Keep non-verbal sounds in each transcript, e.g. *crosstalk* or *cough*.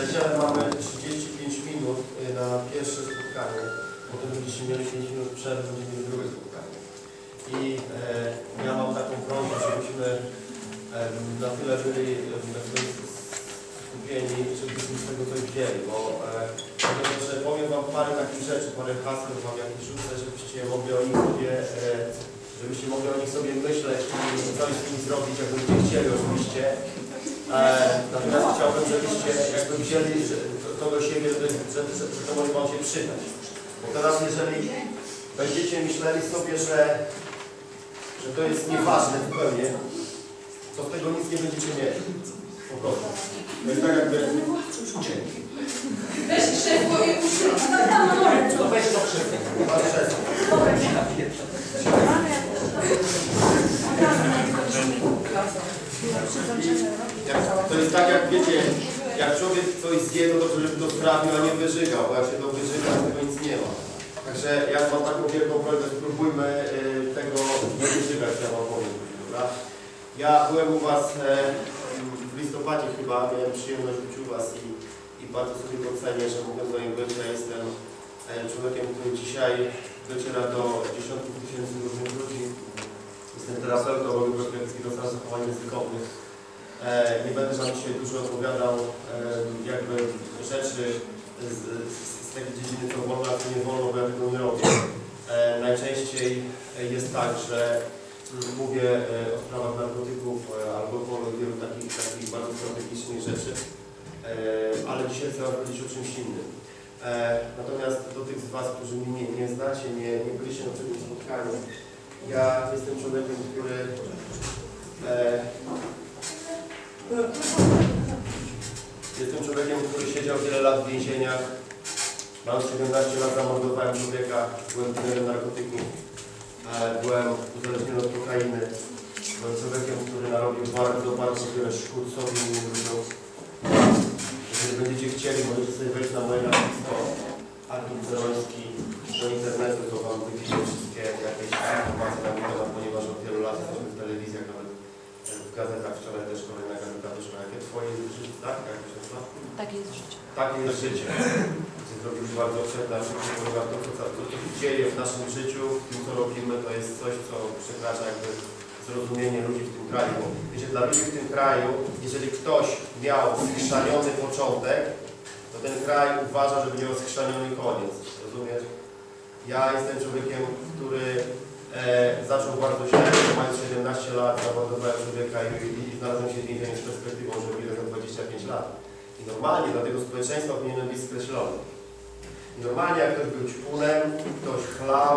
Przyjaciele, mamy 35 minut y, na pierwsze spotkanie. Potem będziecie mieli 5 minut przerwy, będziemy mieli drugie spotkanie. I e, ja mam taką prośbę, żebyśmy e, na tyle byli skupieni, żebyśmy z tego coś wzięli, bo e, że powiem Wam parę takich rzeczy, parę haseł Wam jakieś rzucę, żebyście mogli o nich sobie, e, żebyście mogli o nich sobie myśleć i coś z nimi zrobić, jak będziecie chcieli oczywiście. Żebyście jakby wzięli że, to, to do siebie, że, że, że, że to może Wam się przydać. Bo teraz jeżeli będziecie myśleli sobie, że, że to jest nieważne zupełnie, to z tego nic nie będziecie mieli. Po prostu. To jest tak jakby... Dzięki. Weź krzesło i usiądź. No weź to krzesło. Masz krzesło. Jak, to jest tak jak wiecie, jak człowiek coś zje, to dobrze, żeby to sprawił, a nie wyżygał, bo jak się to wyżyga, to nic nie ma. Także ja mam taką wielką prośbę, spróbujmy y, tego nie wyżygać, ja wam powiem, dobra? Ja byłem u was e, w listopadzie chyba, miałem przyjemność być u was i, i bardzo sobie to cenię, że mogę z moim być, ja jestem e, człowiekiem, który dzisiaj dociera do dziesiątków tysięcy różnych ludzi. Jestem terapeutą, robię profilaktyki do zachowań językowych. E, nie będę Wam dzisiaj dużo opowiadał jakby rzeczy z, z, z tej dziedziny, co wolno, a co nie wolno, bo ja tego nie robię. E, najczęściej jest tak, że mówię e, o sprawach narkotyków, alkoholu i wielu takich, takich bardzo strategicznych rzeczy, ale dzisiaj chcę powiedzieć o czymś innym. Natomiast do tych z Was, którzy mnie nie, nie znacie, nie, nie byliście na przednim spotkaniu, ja jestem człowiekiem, który Jestem człowiekiem, który siedział wiele lat w więzieniach. Mam 17 lat, zamordowałem człowieka, byłem dealerem narkotyków, e, byłem uzależniony od kokainy. Byłem człowiekiem, który narobił bardzo, bardzo wiele szkód sobie i innym ludziom. Jeżeli będziecie chcieli, możecie sobie wejść na moje nazwisko, Artur Ceroński, do internetu, to Wam wyjdzie wszystkie jakieś informacje na mój temat, ponieważ od wielu lat jesteśmy w telewizjach, nawet w gazetach wczoraj też kolejna gazeta wyszła. Jakie Twoje jest życie, tak? Jak się nazywa? Tak jest życie. Takie jest życie. Ty zrobiłeś bardzo życie, ponieważ to, co, się dzieje w naszym życiu, w tym, co robimy, to jest coś, co przekracza jakby zrozumienie ludzi w tym kraju. Wiecie, dla ludzi w tym kraju, jeżeli ktoś miał schrzaniony początek, to ten kraj uważa, że będzie miał schrzaniony koniec. Rozumiesz? Ja jestem człowiekiem, który e, zaczął bardzo źle, mając 17 lat, zawodowałem człowieka i, i, i znalazłem się w więzieniu z perspektywą, że wyjdę za 25 lat. I normalnie dla tego społeczeństwa powinienem być skreślony. I normalnie jak ktoś był ćpunem, ktoś chlał,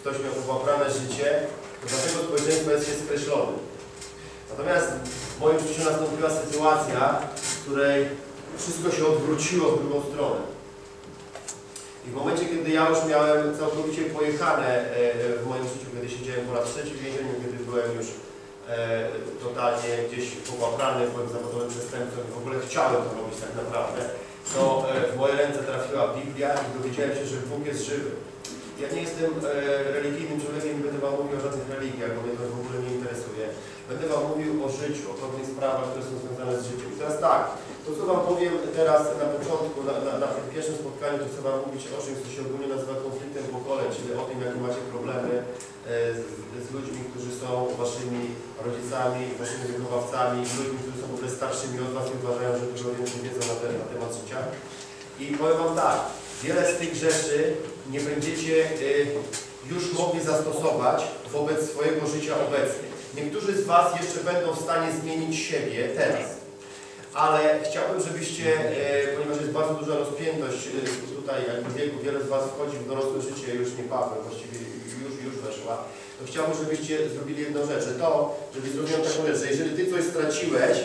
ktoś miał popaprane życie, to dla tego społeczeństwa jest się skreślony. Natomiast w moim życiu nastąpiła sytuacja, w której wszystko się odwróciło w drugą stronę. I w momencie, kiedy ja już miałem całkowicie pojechane e, w moim życiu, kiedy siedziałem po raz trzeci w więzieniu, kiedy byłem już e, totalnie gdzieś połaprany, byłem zawodowym przestępcą i w ogóle chciałem to robić tak naprawdę, to e, w moje ręce trafiła Biblia i dowiedziałem się, że Bóg jest żywy. Ja nie jestem e, religijnym człowiekiem, nie będę Wam mówił o żadnych religiach, bo mnie to w ogóle nie interesuje. Będę Wam mówił o życiu, o pewnych sprawach, które są związane z życiem. I teraz tak, to co Wam powiem teraz na początku, na, na, na tym pierwszym spotkaniu, to chcę Wam mówić o czymś, co się ogólnie nazywa konfliktem pokoleń, czyli o tym, jakie macie problemy e, z, z ludźmi, którzy są Waszymi rodzicami, Waszymi wychowawcami, ludźmi, którzy są w ogóle starszymi od Was i uważają, że dużo więcej wiedzą na, na temat życia. I powiem Wam tak, wiele z tych rzeczy nie będziecie e, już mogli zastosować wobec swojego życia obecnie. Niektórzy z Was jeszcze będą w stanie zmienić siebie teraz. Ale chciałbym, żebyście, e, ponieważ jest bardzo duża rozpiętość e, tutaj jakby wieku, wiele z Was wchodzi w dorosłe życie, już nie Paweł, właściwie już, już weszła, to chciałbym, żebyście zrobili jedną rzecz, że to, żebyś zrozumiał taką rzecz, że jeżeli Ty coś straciłeś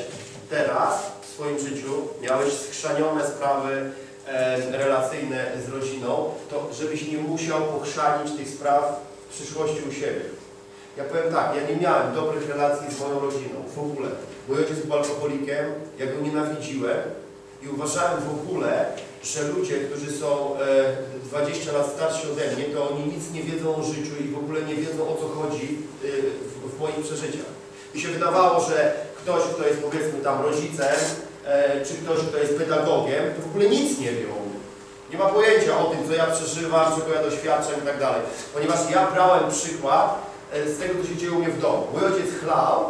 teraz w swoim życiu, miałeś skrzanione sprawy relacyjne z rodziną, to żebyś nie musiał pochrzanić tych spraw w przyszłości u siebie. Ja powiem tak, ja nie miałem dobrych relacji z moją rodziną, w ogóle. Mój ojciec był alkoholikiem, ja go nienawidziłem i uważałem w ogóle, że ludzie, którzy są e, 20 lat starsi ode mnie, to oni nic nie wiedzą o życiu i w ogóle nie wiedzą o co chodzi w, moich przeżyciach. Mi się wydawało, że ktoś, kto jest powiedzmy tam rodzicem, czy ktoś, kto jest pedagogiem, to ogóle nic nie wie o mnie. Nie ma pojęcia o tym, co ja przeżywam, czego ja doświadczam i tak dalej. Ponieważ ja brałem przykład e, z tego, co się dzieje u mnie w domu. Mój ojciec chlał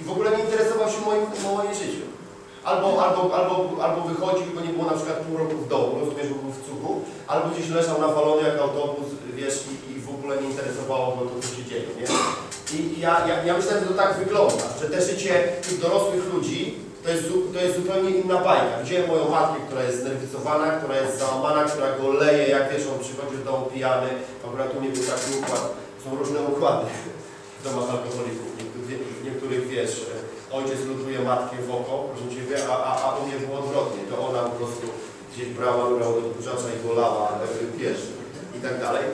i w ogóle nie interesował się moim, moim. Albo, albo, albo, albo wychodził, bo nie było na przykład pół roku w domu, rozumiesz, bo był w cugu, albo gdzieś leżał nawalony jak autobus, wiesz, i, i w ogóle nie interesowało go to, co się dzieje, nie? I ja, ja, ja myślałem, że to tak wygląda, że te życie tych dorosłych ludzi to jest, to jest zupełnie inna bajka. Widziałem moją matkę, która jest znerwicowana, która jest załamana, która go leje, jak wiesz, on przychodzi do domu pijany, akurat u mnie był taki układ, są różne układy w domach alkoholików. Niektórych, niektórych wiesz, ojciec lutuje matkę w oko, proszę Ciebie, a, a, a u mnie było odwrotnie, to ona po prostu gdzieś brała, brała do odkurzacza i go lała, e, wiesz, i tak dalej.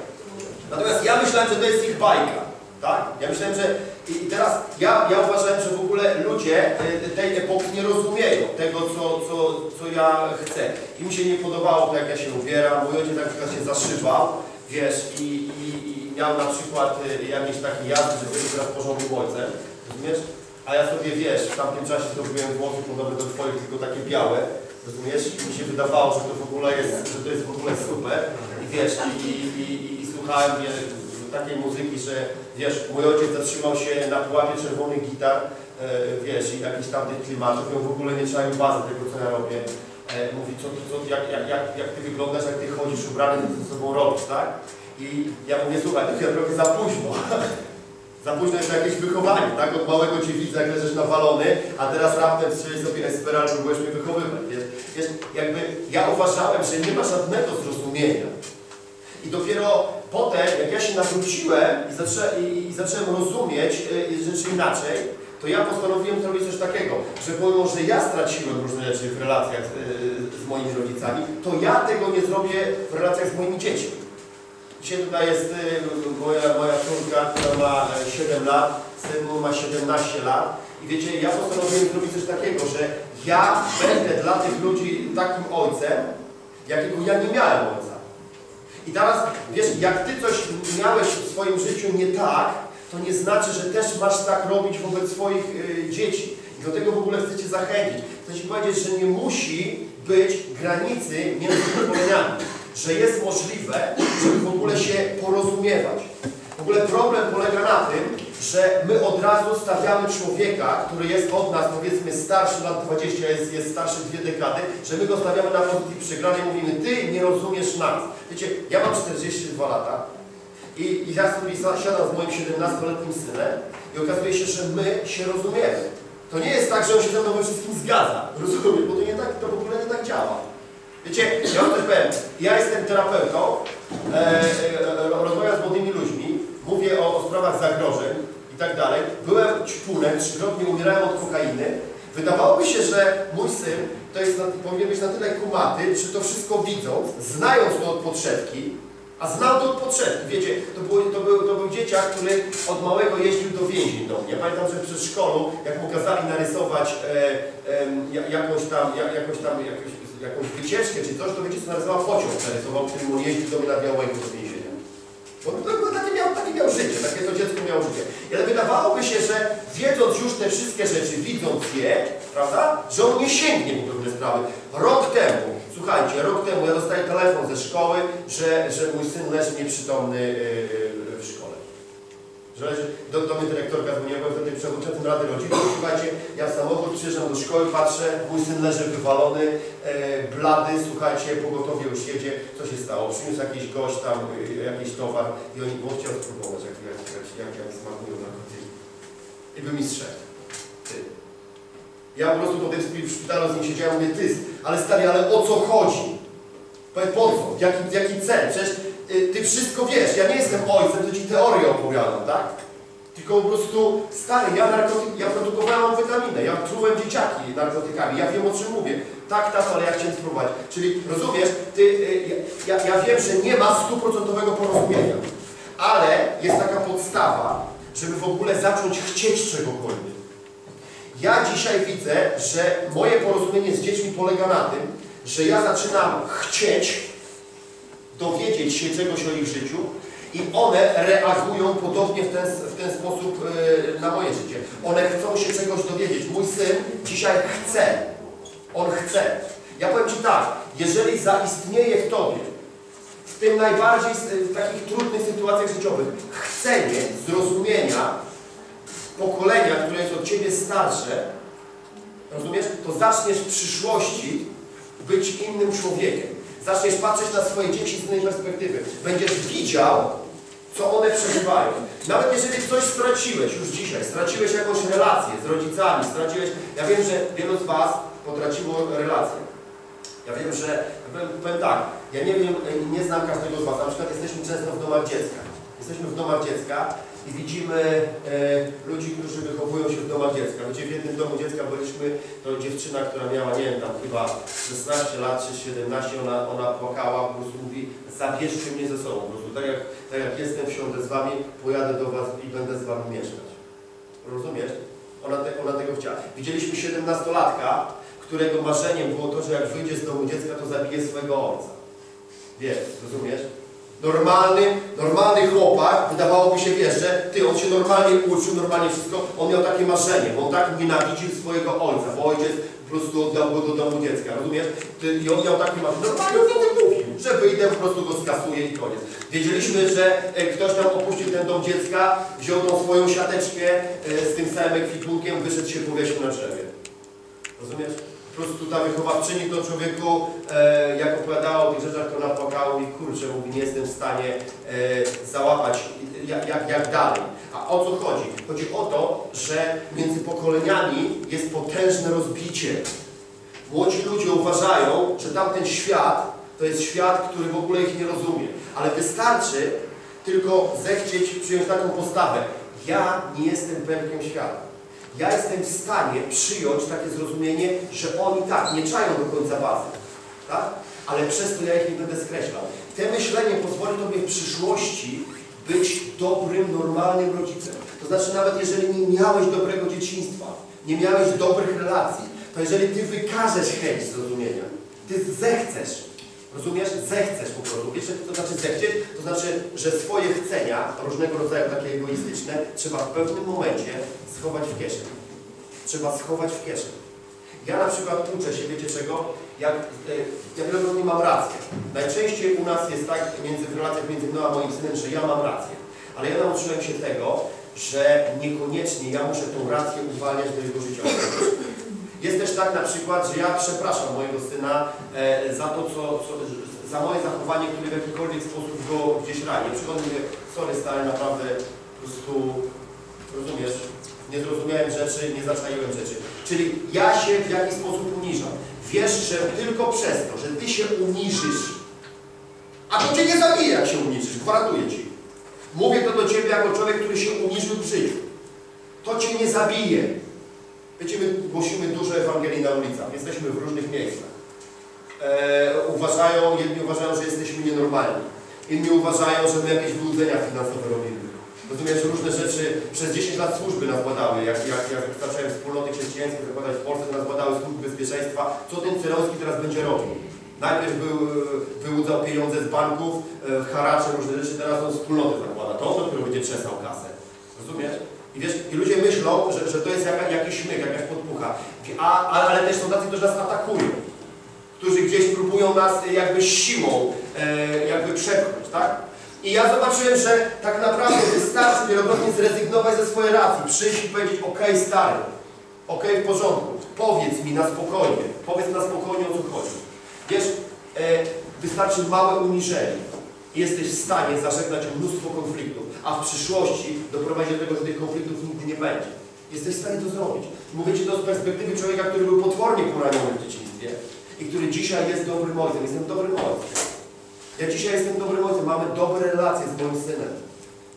Natomiast ja myślałem, że to jest ich bajka, tak? Ja myślałem, że i teraz ja, ja uważałem, że w ogóle ludzie y, tej epoki nie rozumieją tego, co, co, co ja chcę. I mi się nie podobało to, jak ja się ubieram. Mój ojciec na przykład się zaszywał, wiesz, i, i, i miał na przykład y, jakieś takie jazdy, że był teraz porządnym ojcem, rozumiesz? A ja sobie, wiesz, w tamtym czasie zrobiłem włosy podobne do twoich, tylko takie białe, rozumiesz? I mi się wydawało, że to w ogóle jest, że to jest w ogóle super. I wiesz, i, i, i, i, słuchałem takiej muzyki, że wiesz, mój ojciec zatrzymał się na pułapie czerwonych gitar, e, wiesz, i jakichś tamtych klimatów, on w ogóle nie czaił bazy tego, co ja robię. E, mówi, co, co, jak, jak, jak, jak ty wyglądasz, jak ty chodzisz ubrany, co ze sobą robisz, tak? I ja mówię, słuchaj, to ja trochę za późno. *laughs* za późno jest jakieś wychowanie, tak? Od małego cię widzę, jak leżysz nawalony, a teraz raptem strzelisz sobie esperal, próbujesz mnie wychowywać, wiesz? wiesz? Jakby ja uważałem, że nie ma żadnego zrozumienia. I dopiero potem, jak ja się nawróciłem i, zaczę, i, i zacząłem rozumieć y, rzeczy inaczej, to ja postanowiłem zrobić coś takiego, że pomimo, że ja straciłem różne rzeczy w relacjach y, z moimi rodzicami, to ja tego nie zrobię w relacjach z moimi dziećmi. Dzisiaj tutaj jest y, moja, moja córka, która ma e, 7 lat, syn ma 17 lat i wiecie, ja postanowiłem zrobić coś takiego, że ja będę dla tych ludzi takim ojcem, jakiego ja nie miałem. I teraz, wiesz, jak ty coś miałeś w swoim życiu nie tak, to nie znaczy, że też masz tak robić wobec swoich y, dzieci. I do tego w ogóle chcę Cię zachęcić. Chcę Ci powiedzieć, że nie musi być granicy między pokoleniami. Że jest możliwe, żeby w ogóle się porozumiewać. W ogóle problem polega na tym, że my od razu stawiamy człowieka, który jest od nas, powiedzmy, starszy lat 20, jest, jest starszy dwie dekady, że my go stawiamy na pozycji przegranej i mówimy, ty nie rozumiesz nas. Wiecie, ja mam 42 lata i, i ja sobie siadam z moim 17-letnim synem i okazuje się, że my się rozumiemy. To nie jest tak, że on się ze mną wszystkim zgadza, rozumiesz, bo to, nie tak, to w ogóle nie tak działa. Wiecie, ja też powiem, ja jestem terapeutą, e, e, rozmawiam z młodymi ludźmi, mówię o, o sprawach zagrożeń i tak dalej. Byłem ćpunem, trzykrotnie umierałem od kokainy. Wydawałoby się, że mój syn to jest, powinien być na tyle kumaty, że to wszystko widząc, znając to od podszewki, a znał to od podszewki. Wiecie, to, było, to, był, to był dzieciak, który od małego jeździł do więzień do mnie. Pamiętam, że przez szkolu, jak mu kazali narysować e, ja- jakąś tam, ja, jakąś tam jakąś, jakąś wycieczkę czy coś, to wiecie co narysował pociąg narysował, którym on jeździł do mnie na Białego do więzienia. Bo to, takie, miał, takie miał życie, takie to dziecko miało życie. Ale wydawałoby się, że wiedząc już te wszystkie rzeczy, widząc je, prawda, że on nie sięgnie po pewne sprawy. Rok temu, słuchajcie, rok temu ja dostaję telefon ze szkoły, że, że mój syn leży nieprzytomny yy, w szkole. Że do, do mnie dyrektorka dzwoniła, byłem wtedy przewodniczącym Rady Rodziców. Słuchajcie, ja samochód przyjeżdżam do szkoły, patrzę, mój syn leży wywalony, e, blady, słuchajcie, pogotowie już jedzie. Co się stało? Przyniósł jakiś gość tam, e, jakiś towar i oni, bo chciał spróbować, jak, jak, jak, jak, jak smakują narkotyki. I by mi strzegł. Ty. Ja po prostu po tym w szpitalu z nim siedziałem, mówię, ty, ale stary, ale o co chodzi? Powiedz, po co? Jaki, jaki cel? Przecież ty wszystko wiesz. Ja nie jestem ojcem, to ci teorię opowiadam, tak? Tylko po prostu, stary, ja, narkotyk, ja produkowałem amfetaminę, ja trułem dzieciaki narkotykami, ja wiem o czym mówię. Tak, tak, ale ja chciałem spróbować. Czyli rozumiesz, ty, y, ja, ja wiem, że nie ma stuprocentowego porozumienia, ale jest taka podstawa, żeby w ogóle zacząć chcieć czegokolwiek. Ja dzisiaj widzę, że moje porozumienie z dziećmi polega na tym, że ja zaczynam chcieć dowiedzieć się czegoś o ich życiu i one reagują podobnie w ten, w ten sposób e, na moje życie. One chcą się czegoś dowiedzieć. Mój syn dzisiaj chce. On chce. Ja powiem Ci tak, jeżeli zaistnieje w Tobie, w tym najbardziej w takich trudnych sytuacjach życiowych, chcenie zrozumienia pokolenia, które jest od Ciebie starsze, rozumiesz, to zaczniesz w przyszłości być innym człowiekiem. Zaczniesz patrzeć na swoje dzieci z innej perspektywy. Będziesz widział, co one przeżywają. Nawet jeżeli coś straciłeś już dzisiaj, straciłeś jakąś relację z rodzicami, straciłeś... Ja wiem, że wielu z Was potraciło relacje. Ja wiem, że... Powiem tak, ja nie wiem, nie znam każdego z Was. Na przykład jesteśmy często w domach dziecka. Jesteśmy w domach dziecka i widzimy e, ludzi, którzy wychowują domach dziecka. W jednym domu dziecka byliśmy, to dziewczyna, która miała, nie wiem, tam chyba 16 lat czy 17, ona, ona płakała, po prostu mówi, zabierzcie mnie ze sobą. Po prostu tak jak, tak jak jestem, wsiądę z Wami, pojadę do Was i będę z Wami mieszkać. Rozumiesz? Ona, te, ona tego chciała. Widzieliśmy 17-latka, którego marzeniem było to, że jak wyjdzie z domu dziecka, to zabije swojego ojca. Wiesz, rozumiesz? Normalny, normalny chłopak, wydawałoby się, wiesz, że ty, on się normalnie uczył, normalnie wszystko, on miał takie marzenie, bo on tak nienawidził swojego ojca, bo ojciec po prostu oddał go do domu dziecka, rozumiesz? Ty, I on miał takie marzenie, normalnie on tym mówił, że wyjdę, po prostu go skasuję i koniec. Wiedzieliśmy, że e, ktoś tam opuścił ten dom dziecka, wziął tą swoją siateczkę e, z tym samym ekwipunkiem, wyszedł się powiesił na drzewie. Rozumiesz? Po prostu ta wychowawczyni to człowieku, e, jak opowiadała o tych rzeczach, to napłakało i kurczę, mówi, nie jestem w stanie e, załapać, jak, jak, jak dalej. A o co chodzi? Chodzi o to, że między pokoleniami jest potężne rozbicie. Młodzi ludzie uważają, że tamten świat to jest świat, który w ogóle ich nie rozumie. Ale wystarczy tylko zechcieć przyjąć taką postawę. Ja nie jestem pępkiem świata. Ja jestem w stanie przyjąć takie zrozumienie, że oni tak nie czają do końca bazy. Tak? Ale przez to ja ich nie będę skreślał. Te myślenie pozwoli Tobie w przyszłości być dobrym, normalnym rodzicem. To znaczy nawet jeżeli nie miałeś dobrego dzieciństwa, nie miałeś dobrych relacji, to jeżeli Ty wykażesz chęć zrozumienia, Ty zechcesz, rozumiesz? Zechcesz po prostu. Wiesz, to znaczy zechcieć? To znaczy, że swoje chcenia, różnego rodzaju takie egoistyczne, trzeba w pewnym momencie schować w kieszeń. Trzeba schować w kieszeń. Ja na przykład uczę się, wiecie czego? Jak, e, ja wielokrotnie mam rację. Najczęściej u nas jest tak między, w relacjach między mną a moim synem, że ja mam rację. Ale ja nauczyłem się tego, że niekoniecznie ja muszę tą rację uwalniać do jego życia. Jest też tak na przykład, że ja przepraszam mojego syna e, za to, co, co, za moje zachowanie, które w jakikolwiek sposób go gdzieś rani. Przychodzę mówię, sorry stary, naprawdę po prostu, rozumiesz, nie zrozumiałem rzeczy, nie zaczaiłem rzeczy. Czyli ja się w jakiś sposób uniżam. Wiesz, że tylko przez to, że Ty się uniżysz, a to Cię nie zabije, jak się uniżysz, gwarantuję Ci. Mówię to do Ciebie jako człowiek, który się uniżył w życiu. To Cię nie zabije. Wiecie, my głosimy dużo Ewangelii na ulicach, jesteśmy w różnych miejscach. E, uważają, jedni uważają, że jesteśmy nienormalni. Inni uważają, że my jakieś wyłudzenia finansowe robimy. Rozumiesz, różne rzeczy, przez 10 lat służby nas badały, jak, jak, jak zacząłem wspólnoty chrześcijańskie zakładać w Polsce, to nas badały służby bezpieczeństwa, co ten Cyrowski teraz będzie robił. Najpierw był, wyłudzał pieniądze z banków, e, haracze, różne rzeczy, teraz on wspólnotę zakłada. To on dopiero będzie trzesał kasę. Rozumiesz? I wiesz, i ludzie myślą, że, że to jest jaka, jakiś śmiech, jakaś podpucha. A, ale też są tacy, którzy nas atakują. Którzy gdzieś próbują nas jakby siłą e, jakby przepchnąć, tak? I ja zobaczyłem, że tak naprawdę wystarczy wielokrotnie zrezygnować ze swojej racji, przyjść i powiedzieć, okej stary, okej w porządku, powiedz mi na spokojnie, powiedz na spokojnie o co chodzi. Wiesz, e, wystarczy małe uniżenie jesteś w stanie zażegnać mnóstwo konfliktów, a w przyszłości doprowadzić do tego, że tych konfliktów nigdy nie będzie. Jesteś w stanie to zrobić. Mówię Ci to z perspektywy człowieka, który był potwornie poraniony w dzieciństwie i który dzisiaj jest dobrym ojcem. Jestem dobrym ojcem. Ja dzisiaj jestem dobrym ojcem, mamy dobre relacje z moim synem.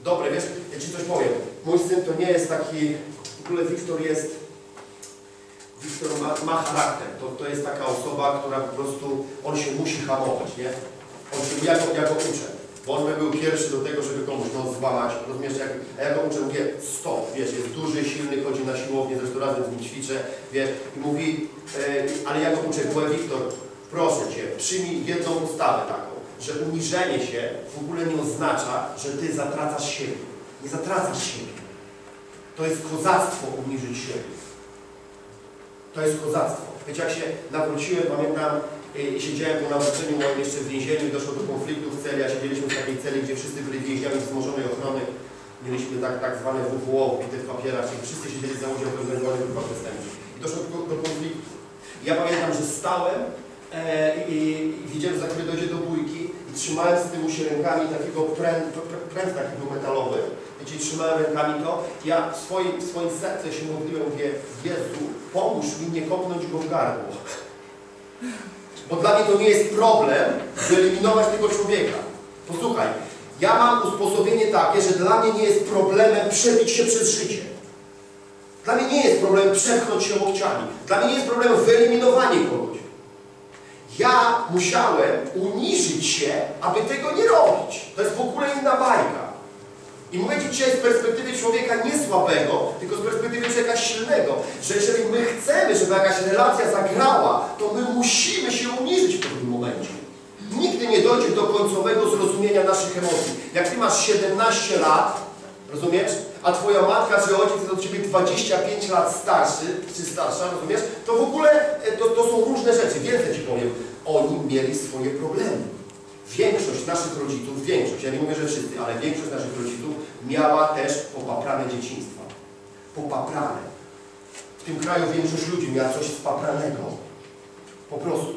Dobre, wiesz, ja Ci coś powiem. Mój syn to nie jest taki, w ogóle Wiktor jest, Wiktor ma, ma charakter. To, to jest taka osoba, która po prostu, on się musi hamować, nie? On się, ja go, ja go uczę. Bo on by był pierwszy do tego, żeby komuś no, złamać. Rozumiesz, jak, a ja go uczę, mówię, stop, wiesz, jest duży, silny, chodzi na siłownię, zresztą razem z nim ćwiczę, wiesz, i mówi, e, ale ja go uczę, byłem Wiktor, proszę Cię, przyjmij jedną postawę taką, że uniżenie się w ogóle nie oznacza, że Ty zatracasz siebie. Nie zatracasz siebie. To jest kozactwo uniżyć siebie. To jest kozactwo. Wiecie, jak się nawróciłem, pamiętam, i, i siedziałem po nawróceniu moim jeszcze w więzieniu i doszło do konfliktu w celi, a siedzieliśmy w takiej celi, gdzie wszyscy byli więźniami wzmożonej ochrony. Mieliśmy tak, tak zwane WWO wbite w papierach, czyli wszyscy siedzieli za udział organizowanych grupach przestępczych. I doszło do, do konfliktu. Ja pamiętam, że stałem e, i, i widziałem, że za chwilę dojdzie do bójki i trzymałem z tyłu się rękami takiego pręt, prę- pręt taki był metalowy, gdzie trzymałem rękami to, ja w swoim, w swoim sercu się modliłem, mówię, Jezu, pomóż mi nie kopnąć go w gardło. Bo dla mnie to nie jest problem wyeliminować tego człowieka. Posłuchaj, ja mam usposobienie takie, że dla mnie nie jest problemem przebić się przez życie. Dla mnie nie jest problemem przepchnąć się łokciami. Dla mnie nie jest problemem wyeliminowanie kogoś. Ja musiałem uniżyć się, aby tego nie robić. To jest w ogóle inna bajka. I mówię Ci dzisiaj z perspektywy człowieka nie słabego, tylko z perspektywy człowieka silnego, że jeżeli my chcemy, żeby jakaś relacja zagrała, to my musimy się uniżyć w pewnym momencie. Nigdy nie dojdzie do końcowego zrozumienia naszych emocji. Jak Ty masz 17 lat, rozumiesz? A Twoja matka czy ojciec jest od Ciebie 25 lat starszy, czy starsza, rozumiesz? To w ogóle e, to, to są różne rzeczy. Więcej Ci powiem. Oni mieli swoje problemy. Większość naszych rodziców, większość, ja nie mówię, że wszyscy, ale większość naszych rodziców miała też popaprane dzieciństwa. Popaprane. W tym kraju większość ludzi miała coś spapranego. Po prostu.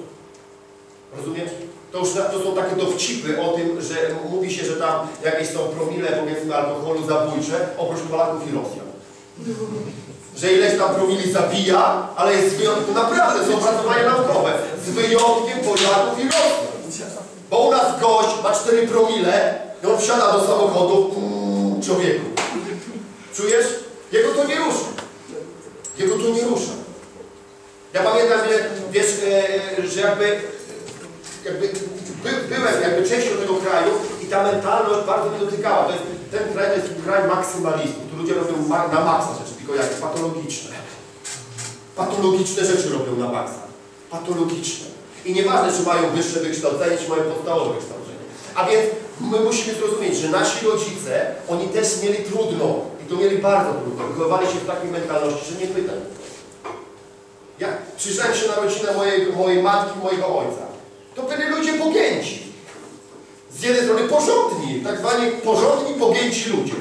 Rozumiesz? To już to są takie dowcipy o tym, że mówi się, że tam jakieś są promile, powiedzmy, alkoholu zabójcze, oprócz Polaków i Rosjan. Że ileś tam promili zabija, ale jest z wyjątkiem, naprawdę są opracowania naukowe, z wyjątkiem Polaków i Rosjan. Bo u nas gość ma 4 promile i on wsiada do samochodu, mm, człowieku. Czujesz? Jego to nie rusza. Jego to nie rusza. Ja pamiętam, że, wiesz, e, że jakby, jakby by, byłem jakby częścią tego kraju i ta mentalność bardzo mnie dotykała. To jest, ten kraj to jest kraj maksymalistów. Tu ludzie robią ma, na maksa rzeczy, tylko jak patologiczne. Patologiczne rzeczy robią na maksa. Patologiczne. I nieważne, czy mają wyższe wykształcenie, czy mają podstawowe wykształcenie. A więc my musimy zrozumieć, że nasi rodzice, oni też mieli trudno. I to mieli bardzo trudno. Wychowywali się w takiej mentalności, że nie pytaj. Ja przyjrzałem się na rodzinę mojej, mojej matki, mojego ojca. To byli ludzie pogięci. Z jednej strony porządni, tak zwani porządni, pogięci ludzie.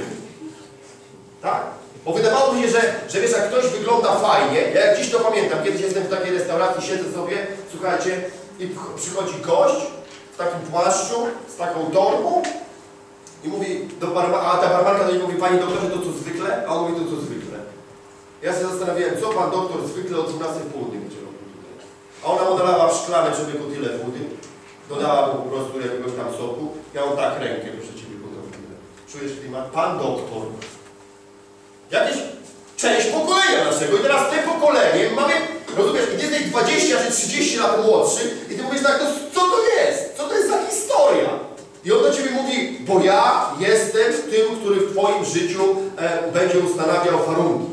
Tak? Bo wydawało mi się, że, że wiesz, jak ktoś wygląda fajnie, ja jak dziś to pamiętam, kiedyś jestem w takiej restauracji, siedzę sobie, słuchajcie, i przychodzi gość w takim płaszczu, z taką torbą i mówi do barma, a ta barmanka do niego mówi, panie doktorze, to co zwykle? A on mówi, to co zwykle. Ja się zastanawiałem, co pan doktor zwykle o 12 w tutaj. A ona mu dodała w szklane człowieku tyle wody, dodała mu po prostu jakiegoś tam soku, ja on tak rękę proszę Ciebie gotowy. Czujesz klimat? Pan doktor. Jakieś część pokolenia naszego. I teraz te pokolenie mamy, rozumiesz, ty jesteś 20 czy 30 lat młodszy i ty mówisz tak, no co to jest? Co to jest za historia? I on do Ciebie mówi, bo ja jestem tym, który w Twoim życiu e, będzie ustanawiał warunki.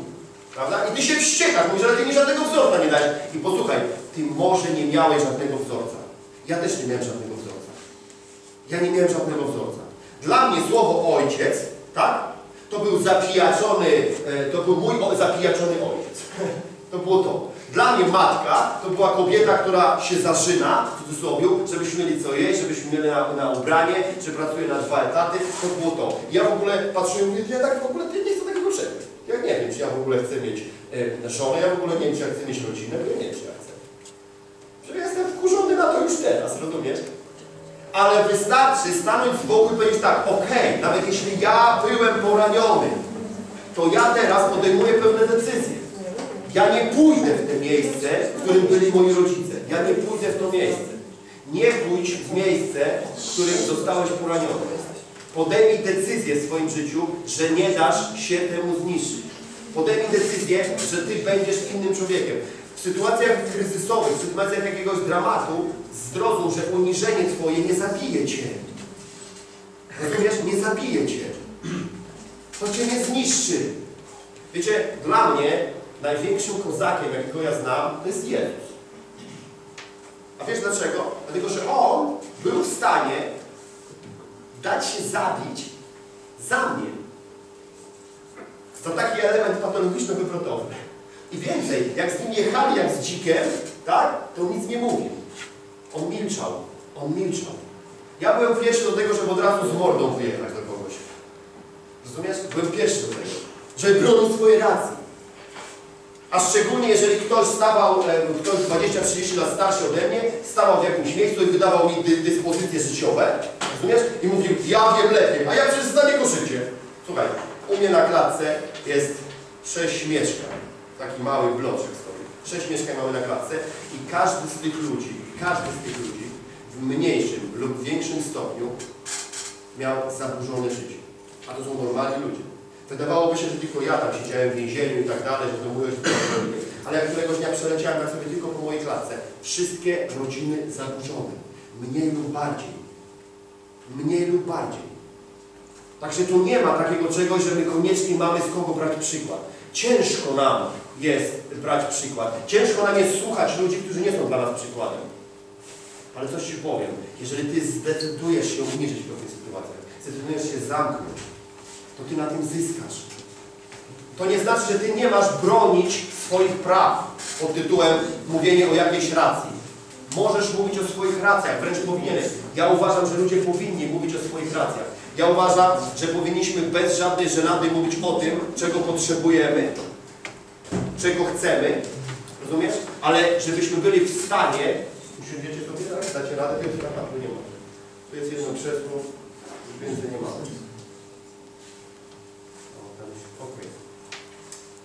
Prawda? I Ty się wściekasz, mówisz, ale Ty mi żadnego wzorca nie dajesz. I posłuchaj, Ty może nie miałeś żadnego wzorca. Ja też nie miałem żadnego wzorca. Ja nie miałem żadnego wzorca. Dla mnie słowo ojciec, tak? To był zapijaczony, e, to był mój zapijaczony ojciec. *laughs* To było to. Dla mnie matka to była kobieta, która się zaczyna, w cudzysłowie, żebyśmy mieli co jeść, żebyśmy mieli na, na ubranie, że pracuje na dwa etaty, to było to. Ja w ogóle patrzyłem i mówię, ja tak w ogóle nie chcę takiego czegoś. Ja nie wiem, czy ja w ogóle chcę mieć e, żonę, ja w ogóle nie wiem, czy ja chcę mieć rodzinę, bo ja nie wiem, czy ja chcę. Że ja jestem wkurzony na to już teraz, rozumiesz? Ale wystarczy stanąć z boku i powiedzieć tak, okej, nawet jeśli ja byłem poraniony, to ja teraz podejmuję pewne decyzje. Ja nie pójdę w te miejsce, w którym byli moi rodzice. Ja nie pójdę w to miejsce. Nie pójdź w miejsce, w którym zostałeś poraniony. Podejmij decyzję w swoim życiu, że nie dasz się temu zniszczyć. Podejmij decyzję, że Ty będziesz innym człowiekiem. W sytuacjach kryzysowych, w sytuacjach jakiegoś dramatu, zrozum, że uniżenie Twoje nie zabije Cię. Rozumiesz? Nie zabije Cię. To Cię nie zniszczy. Wiecie, dla mnie największym kozakiem, jakiego ja znam, to jest Jezus. A wiesz dlaczego? Dlatego, że On był w stanie dać się zabić za mnie. Za taki element patologiczno-wywrotowy. I więcej, jak z nim jechali jak z dzikiem, tak, to nic nie mówił. On milczał. On milczał. Ja byłem pierwszy do tego, żeby od razu z mordą wyjechać do kogoś. Rozumiesz? Byłem pierwszy do tego. Żeby bronić swojej racji. A szczególnie jeżeli ktoś stawał, e, ktoś 20-30 lat starszy ode mnie, stawał w jakimś miejscu i wydawał mi dy, dyspozycje życiowe, rozumiesz? I mówił, ja wiem lepiej, a ja przecież znam jego życie. Słuchaj, u mnie na klatce jest sześć mieszkań. Taki mały bloczek stoi. Sześć mieszkań mamy na klatce i każdy z tych ludzi, każdy z tych ludzi w mniejszym lub większym stopniu miał zaburzone życie. A to są normalni ludzie. Wydawałoby się, że tylko ja tam siedziałem w więzieniu i tak dalej, że to mówię, że to. Ale jak któregoś dnia przeleciałem tak sobie tylko po mojej klatce, wszystkie rodziny zaburzone. Mniej lub bardziej. Mniej lub bardziej. Także tu nie ma takiego czegoś, że my koniecznie mamy z kogo brać przykład. Ciężko nam jest brać przykład. Ciężko nam jest słuchać ludzi, którzy nie są dla nas przykładem. Ale coś Ci powiem. Jeżeli Ty zdecydujesz się uniżyć w pewnych sytuacjach, zdecydujesz się zamknąć, to Ty na tym zyskasz. To nie znaczy, że Ty nie masz bronić swoich praw pod tytułem mówienie o jakiejś racji. Możesz mówić o swoich racjach, wręcz powinieneś. Ja uważam, że ludzie powinni mówić o swoich racjach. Ja uważam, że powinniśmy bez żadnej żenady mówić o tym, czego potrzebujemy, czego chcemy, rozumiesz? Ale żebyśmy byli w stanie, usiądziecie sobie, tak? dacie radę, to jest naprawdę nie ma. Tu jest jedno krzesło, już więcej nie mamy. O, tam jest pokój.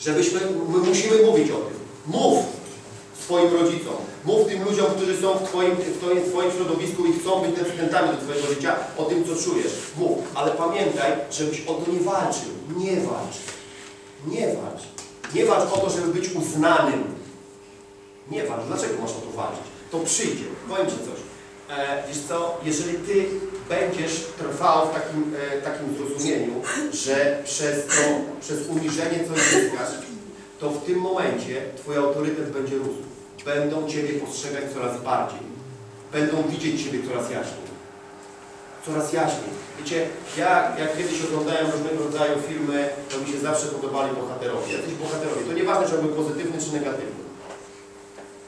Żebyśmy, my musimy mówić o tym. Mów swoim rodzicom. Mów tym ludziom, którzy są w twoim, w twoim, w twoim środowisku i chcą być decydentami do Twojego życia, o tym, co czujesz. Mów. Ale pamiętaj, żebyś o to nie walczył. Nie walcz. Nie walcz. Nie walcz o to, żeby być uznanym. Nie walcz. Dlaczego masz o to walczyć? To przyjdzie. Powiem Ci coś. E, wiesz co, jeżeli Ty będziesz trwał w takim, e, takim zrozumieniu, że przez to, przez uniżenie coś zyskasz, to w tym momencie Twój autorytet będzie rósł. Będą Ciebie postrzegać coraz bardziej. Będą widzieć Ciebie coraz jaśniej. Coraz jaśniej. Wiecie, ja jak kiedyś oglądałem różnego rodzaju filmy, to mi się zawsze podobali bohaterowie. Jacyś bohaterowie. To nieważne, czy on był pozytywny, czy negatywny.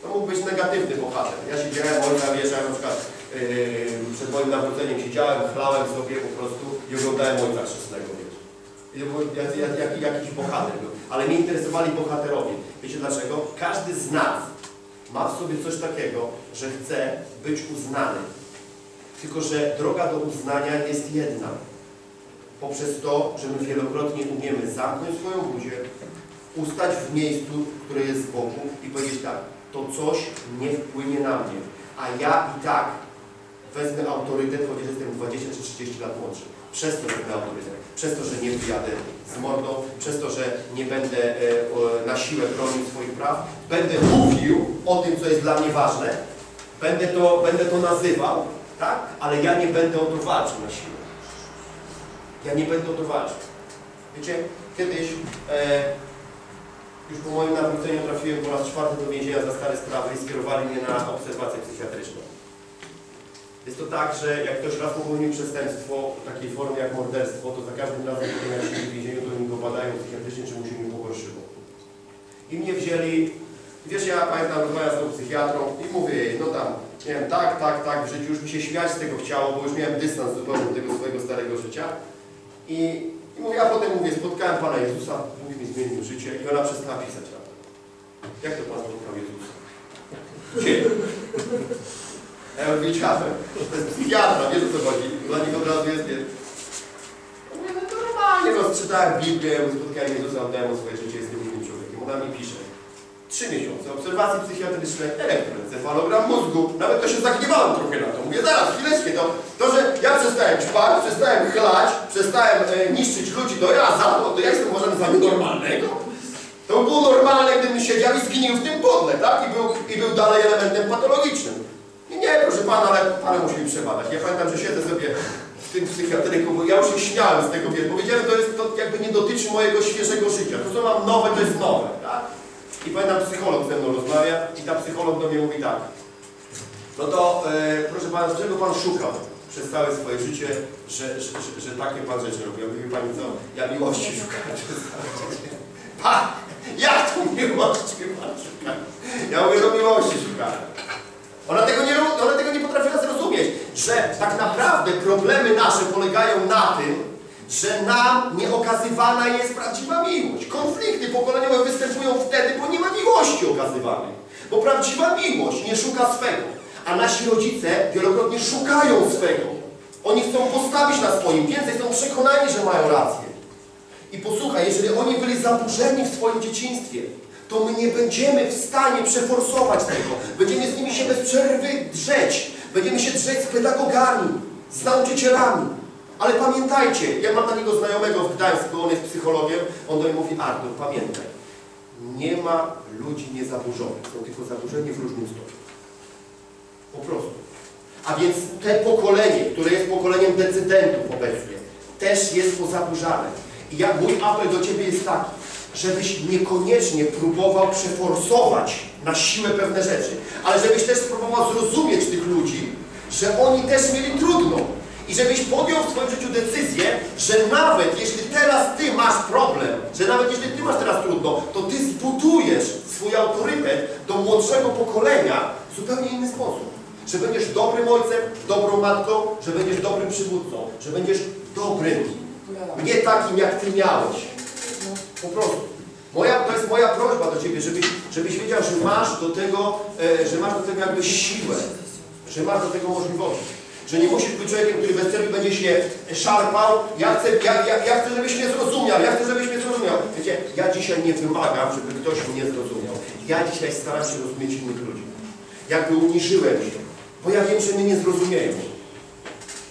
To mógł być negatywny bohater. Ja siedziałem, ojca, wiesz, ja na przykład yy, przed moim nawróceniem siedziałem, chlałem sobie po prostu i oglądałem ojca chrzestnego, jak, jak, jak, jakiś bohater był. Ale mnie interesowali bohaterowie. Wiecie dlaczego? Każdy z nas ma w sobie coś takiego, że chce być uznany. Tylko, że droga do uznania jest jedna. Poprzez to, że my wielokrotnie umiemy zamknąć swoją buzię, ustać w miejscu, które jest z boku i powiedzieć tak, to coś nie wpłynie na mnie, a ja i tak wezmę autorytet, chociaż jestem 20 czy 30 lat młodszy. Przez to wezmę autorytet, przez to, że nie wyjadę z mordą, przez to, że nie będę e, na siłę bronił swoich praw, będę mówił o tym, co jest dla mnie ważne, będę to, będę to nazywał, tak? ale ja nie będę o to walczył na siłę. Ja nie będę o to walczył. Wiecie, kiedyś e, już po moim nawróceniu trafiłem po raz czwarty do więzienia za stare sprawy i skierowali mnie na obserwację psychiatryczną. Jest to tak, że jak ktoś raz popełnił przestępstwo w takiej formie jak morderstwo, to za każdym razem, kiedy ja siedzę w więzieniu, to mi go badają psychiatrycznie, czy mu się nie pogorszyło. I mnie wzięli, wiesz, ja pamiętam, rozmawiam z tą psychiatrą i mówię jej, no tam, nie wiem, tak, tak, tak, w życiu już mi się śmiać z tego chciało, bo już miałem dystans zupełnie do tego swojego starego życia. I, i mówię, a potem mówię, spotkałem Pana Jezusa, Bóg mi zmienił życie i ona przestała pisać raptem. Jak to Pan spotkał Jezusa? Gdzie? Ja już wiedziałem, to jest psychiatra, wiesz o co chodzi, dla nich od razu jest, nie? Mówię, no to normalnie, rozczytałem Biblię, spotkałem Jezusa, oddałem mu swoje życie, jestem innym człowiekiem. Ona mi pisze, trzy miesiące obserwacji psychiatrycznej, elektroencefalogram mózgu, nawet to się zagniewałem trochę na to. Mówię, zaraz, chwileczkę, to, to że ja przestałem ćpać, przestałem chlać, przestałem e, niszczyć ludzi, to ja za to, to ja jestem uważany za nienormalnego? To by było normalne, gdybym siedział i zginił w tym podle, tak? I był, I był dalej elementem patologicznym. Nie, nie, proszę pana, ale pana musi mi przebadać. Ja pamiętam, że siedzę sobie w tym psychiatryku, bo ja już się śmiałem z tego, wiesz, powiedziałem, to jest, to jakby nie dotyczy mojego świeżego życia. To, co mam nowe, to jest nowe, tak? I pamiętam, psycholog ze mną rozmawia i ta psycholog do mnie mówi tak. No to, e, proszę pana, czego pan szukał przez całe swoje życie, że, że, że, że takie pan rzeczy robi? Ja mówię, pani co, ja miłości *laughs* szukałem przez całe jak tu miłości pan szuka? Ja mówię, no miłości szukałem. Ona tego, nie, ona tego nie potrafiła zrozumieć, że tak naprawdę problemy nasze polegają na tym, że nam nie okazywana jest prawdziwa miłość. Konflikty pokoleniowe występują wtedy, bo nie ma miłości okazywanej. Bo prawdziwa miłość nie szuka swego, a nasi rodzice wielokrotnie szukają swego. Oni chcą postawić na swoim, więcej są przekonani, że mają rację. I posłuchaj, jeżeli oni byli zaburzeni w swoim dzieciństwie, to my nie będziemy w stanie przeforsować tego. Będziemy z nimi się bez przerwy drzeć. Będziemy się drzeć z pedagogami, z nauczycielami. Ale pamiętajcie, ja mam takiego znajomego w Gdańsku, on jest psychologiem, on do mnie mówi, Artur, pamiętaj, nie ma ludzi niezaburzonych, są tylko zaburzeni w różnym stopniu. Po prostu. A więc te pokolenie, które jest pokoleniem decydentów obecnie, też jest pozaburzane. I ja, mój apel do Ciebie jest taki, żebyś niekoniecznie próbował przeforsować na siłę pewne rzeczy, ale żebyś też spróbował zrozumieć tych ludzi, że oni też mieli trudno. I żebyś podjął w swoim życiu decyzję, że nawet jeśli teraz Ty masz problem, że nawet jeśli Ty masz teraz trudno, to Ty zbudujesz swój autorytet do młodszego pokolenia w zupełnie inny sposób. Że będziesz dobrym ojcem, dobrą matką, że będziesz dobrym przywódcą, że będziesz dobrym, nie takim jak Ty miałeś. Po prostu. Moja, to jest moja prośba do Ciebie, żebyś, żebyś wiedział, że masz do tego, e, że masz do tego jakby siłę, że masz do tego możliwości. Że nie musisz być człowiekiem, który bez przerwy będzie się szarpał. Ja chcę, ja, ja, ja chcę, żebyś mnie zrozumiał, ja chcę, żebyś mnie zrozumiał. Wiecie, ja dzisiaj nie wymagam, żeby ktoś mnie zrozumiał. Ja dzisiaj staram się rozumieć innych ludzi. Jakby uniżyłem się, bo ja wiem, że mnie nie zrozumieją.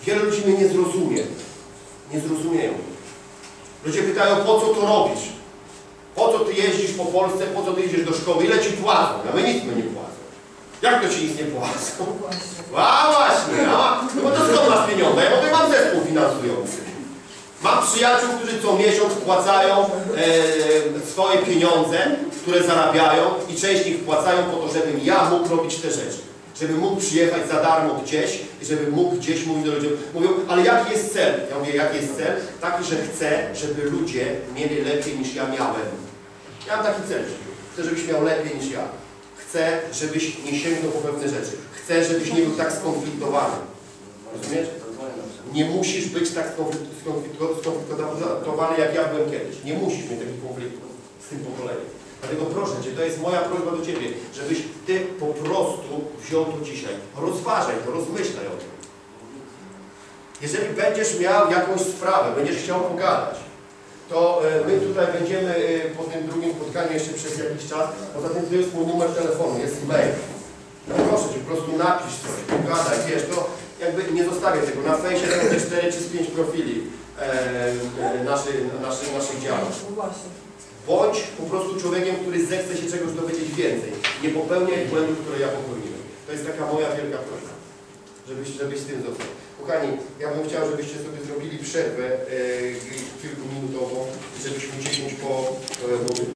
Wielu ludzi mnie nie zrozumie. Nie zrozumieją. Ludzie pytają, po co to robisz? Po co ty jeździsz po Polsce, po co ty idziesz do szkoły, ile ci płacą? My nic my nie płacą. Jak to ci nic nie płacą? A właśnie, a, no bo to skąd masz pieniądze? Ja mówię, mam zespół finansujący. Mam przyjaciół, którzy co miesiąc wpłacają e, swoje pieniądze, które zarabiają i część ich wpłacają po to, żebym ja mógł robić te rzeczy. Żebym mógł przyjechać za darmo gdzieś i żebym mógł gdzieś mówić do ludzi. Mówią, ale jaki jest cel? Ja mówię, jaki jest cel? Taki, że chcę, żeby ludzie mieli lepiej niż ja miałem. Ja mam taki cel. Chcę, żebyś miał lepiej niż ja. Chcę, żebyś nie sięgnął po pewne rzeczy. Chcę, żebyś nie był tak skonfliktowany. Rozumiesz? Nie musisz być tak skonflikt- skonflikt- skonfliktowany, jak ja byłem kiedyś. Nie musisz mieć takich konfliktów z tym pokoleniem. Dlatego proszę Cię, to jest moja prośba do Ciebie, żebyś Ty po prostu wziął to dzisiaj. Rozważaj to, rozmyślaj o tym. Jeżeli będziesz miał jakąś sprawę, będziesz chciał pogadać, to e, my tutaj będziemy e, po tym drugim spotkaniu jeszcze przez jakiś czas. Poza tym to jest mój numer telefonu, jest mail. No proszę Cię, po prostu napisz coś, pogadaj, wiesz, to jakby nie zostawię tego. Na fejsie są te 4 czy z 5 profili e, e, naszych, naszych, naszych działań. Właśnie. Bądź po prostu człowiekiem, który zechce się czegoś dowiedzieć więcej. Nie popełniaj błędów, które ja popełniłem. To jest taka moja wielka prośba, żebyś, żebyś z tym został. Kochani, ja bym chciał, żebyście sobie zrobili przerwę e, kilkuminutową, żebyśmy 10 po, e,